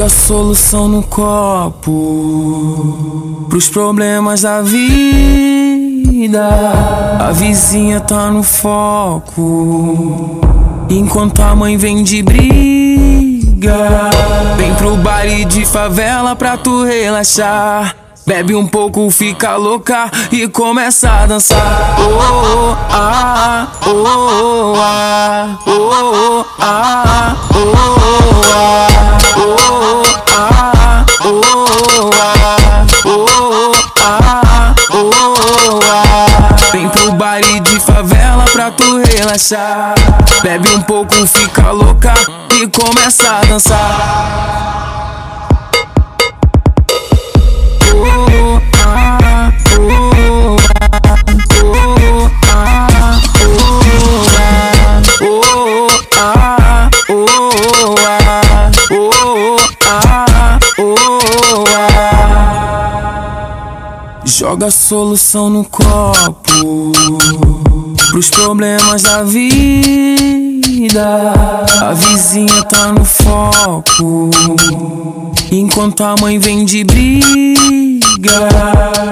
Joga solução no copo pros problemas da vida. A vizinha tá no foco enquanto a mãe vem de briga. Vem pro baile de favela pra tu relaxar. Bebe um pouco, fica louca e começa a dançar. Oh, oh, ah, oh, oh, ah, oh, oh, ah, relaxar. Bebe um pouco, fica louca e começa a dançar. Joga solução no copo pros problemas da vida. A vizinha tá no foco enquanto a mãe vem de briga.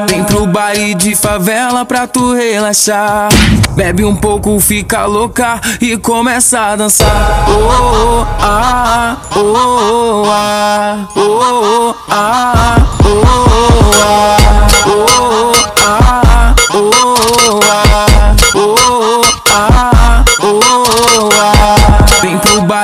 Vem pro baile de favela pra tu relaxar. Bebe um pouco, fica louca e começa a dançar. Oh, oh, ah, oh, oh, ah, oh, oh,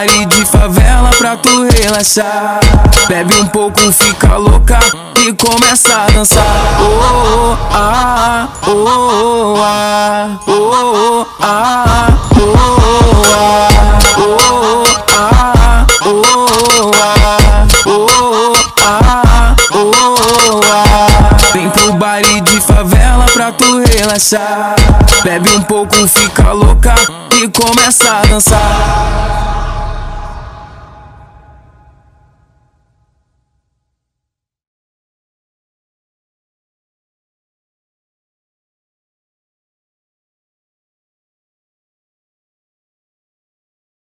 ah, oh, oh, ah. tu relaxar. Bebe um pouco, fica louca e começa a dançar. Oh, oh, oh, oh, ah, oh, oh, ah, oh, oh, ah, oh, oh, ah, oh, oh, ah, oh, ah, oh, oh, ah. Vem pro baile de favela pra tu relaxar. Bebe um pouco, fica louca e começa a dançar.